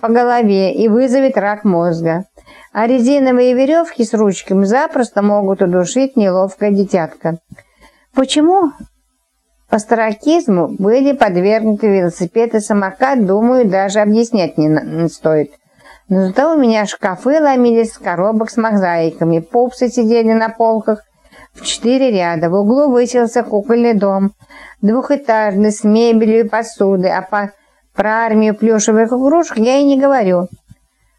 по голове и вызовет рак мозга. А резиновые веревки с ручками запросто могут удушить неловкое детятка. Почему Остракизму были подвергнуты велосипед и самокат, думаю, даже объяснять не стоит. Но зато у меня шкафы ломились с коробок с мозаиками, пупсы сидели на полках в четыре ряда, в углу высился кукольный дом, двухэтажный, с мебелью и посудой, а по, про армию плюшевых игрушек я и не говорю.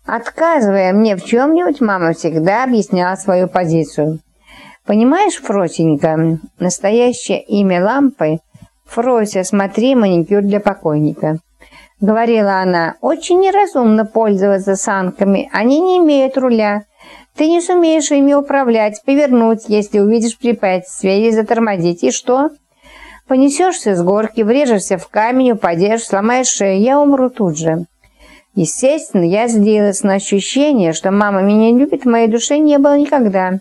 Отказывая мне в чем-нибудь, мама всегда объясняла свою позицию. Понимаешь, Фросенька, настоящее имя лампы – Фрося, смотри, маникюр для покойника. Говорила она, очень неразумно пользоваться санками, они не имеют руля. Ты не сумеешь ими управлять, повернуть, если увидишь препятствие или затормозить. И что? Понесешься с горки, врежешься в камень, упадешь, сломаешь шею, я умру тут же. Естественно, я злилась на ощущение, что мама меня любит, в моей душе не было никогда.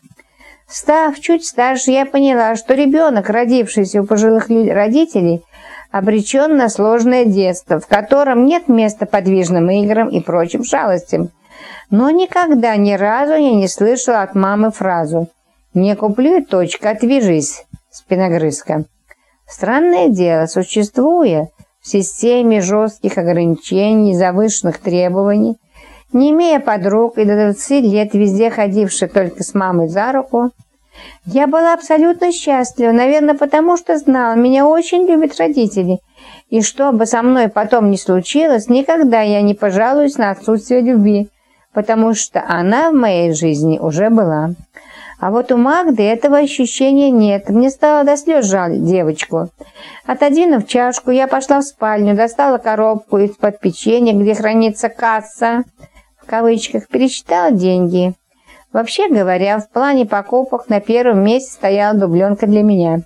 Став чуть старше, я поняла, что ребенок, родившийся у пожилых родителей, обречен на сложное детство, в котором нет места подвижным играм и прочим шалостям. Но никогда ни разу я не слышала от мамы фразу «Не куплю, точка, отвяжись, спиногрызка». Странное дело, существуя в системе жестких ограничений, завышенных требований, не имея подруг и до 20 лет везде ходившей только с мамой за руку, я была абсолютно счастлива, наверное, потому что знала, меня очень любят родители. И что бы со мной потом ни случилось, никогда я не пожалуюсь на отсутствие любви, потому что она в моей жизни уже была. А вот у Магды этого ощущения нет. Мне стало до слез жаль девочку. Отодвинув чашку, я пошла в спальню, достала коробку из-под печенья, где хранится касса кавычках, пересчитала деньги. Вообще говоря, в плане покупок на первом месте стояла дубленка для меня.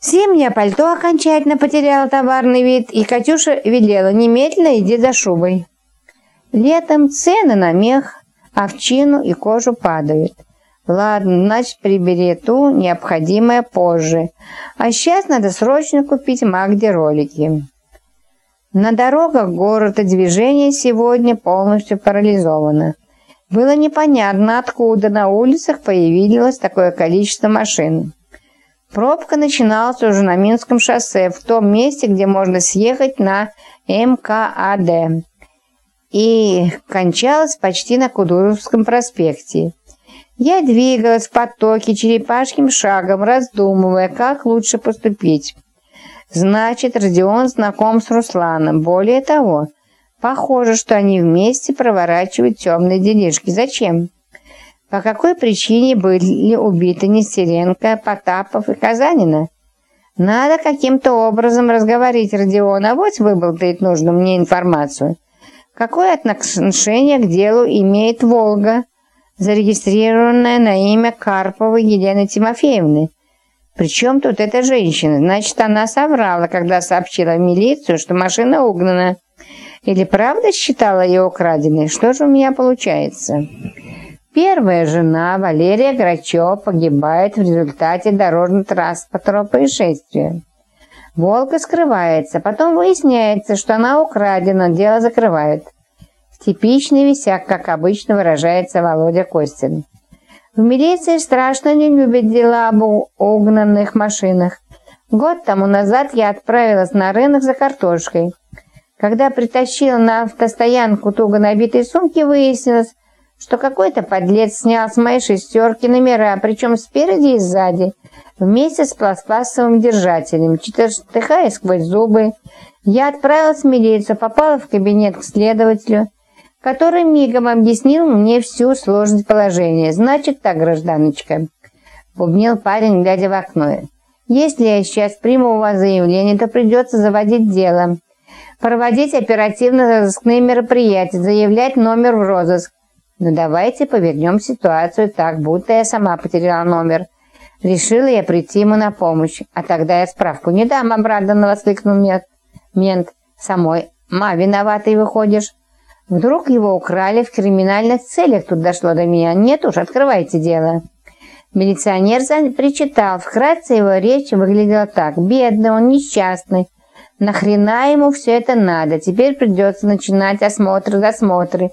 Зимнее пальто окончательно потеряло товарный вид, и Катюша велела немедленно иди за шубой. Летом цены на мех, овчину и кожу падают. Ладно, значит, прибери ту, необходимое позже. А сейчас надо срочно купить Магде ролики. На дорогах города движение сегодня полностью парализовано. Было непонятно, откуда на улицах появилось такое количество машин. Пробка начиналась уже на Минском шоссе, в том месте, где можно съехать на МКАД, и кончалась почти на Кудуровском проспекте. Я двигалась в потоке черепашьим шагом, раздумывая, как лучше поступить. Значит, Родион знаком с Русланом. Более того, похоже, что они вместе проворачивают темные делишки. Зачем? По какой причине были убиты Нестеренко, Потапов и Казанина? Надо каким-то образом разговорить Родиона, вот выболтает нужную мне информацию. Какое отношение к делу имеет «Волга», зарегистрированная на имя Карповой Елены Тимофеевны? Причем тут эта женщина? Значит, она соврала, когда сообщила в милицию, что машина угнана. Или правда считала ее украденной? Что же у меня получается? Первая жена, Валерия Грачева, погибает в результате дорожно-транспортного происшествия. Волга скрывается, потом выясняется, что она украдена, дело закрывают. Типичный висяк, как обычно выражается Володя Костин. В милиции страшно не любят дела об угнанных машинах. Год тому назад я отправилась на рынок за картошкой. Когда притащила на автостоянку туго набитые сумки, выяснилось, что какой-то подлец снял с моей шестерки номера, причем спереди и сзади, вместе с пластмассовым держателем. Читая сквозь зубы, я отправилась в милицию, попала в кабинет к следователю который мигом объяснил мне всю сложность положения. «Значит так, гражданочка», — бубнил парень, глядя в окно. «Если я сейчас приму у вас заявление, то придется заводить дело, проводить оперативно-розыскные мероприятия, заявлять номер в розыск. Но ну, давайте повернем ситуацию так, будто я сама потеряла номер. Решила я прийти ему на помощь, а тогда я справку не дам, обрадованно воскликнул мент. Мент, самой, ма, виноватый выходишь». Вдруг его украли в криминальных целях, тут дошло до меня. Нет уж, открывайте дело. Милиционер причитал. Вкратце его речь выглядела так. Бедный он, несчастный. Нахрена ему все это надо? Теперь придется начинать осмотры-досмотры.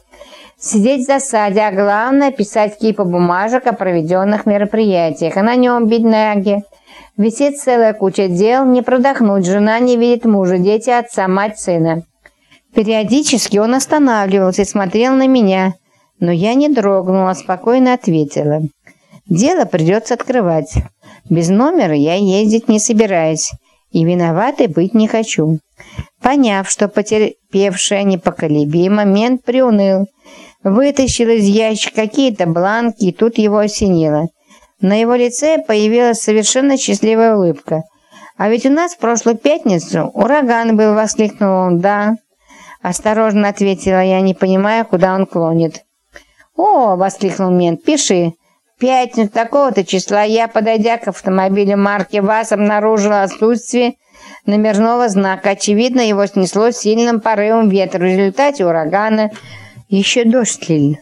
Сидеть в засаде, а главное писать кипа бумажек о проведенных мероприятиях. А на нем, бедняги, висит целая куча дел, не продохнуть, жена не видит мужа, дети отца, мать сына. Периодически он останавливался и смотрел на меня, но я не дрогнула, спокойно ответила. Дело придется открывать. Без номера я ездить не собираюсь и виноватой быть не хочу. Поняв, что потерпевшая непоколебимо, мент приуныл, вытащил из ящика какие-то бланки, и тут его осенило. На его лице появилась совершенно счастливая улыбка. «А ведь у нас в прошлую пятницу ураган был», — воскликнул он. «Да». Осторожно ответила я, не понимая, куда он клонит. «О!» — воскликнул мент. «Пиши пятницу такого-то числа я, подойдя к автомобилю марки ВАЗ, обнаружила отсутствие номерного знака. Очевидно, его снесло сильным порывом ветра. В результате урагана еще дождь лил.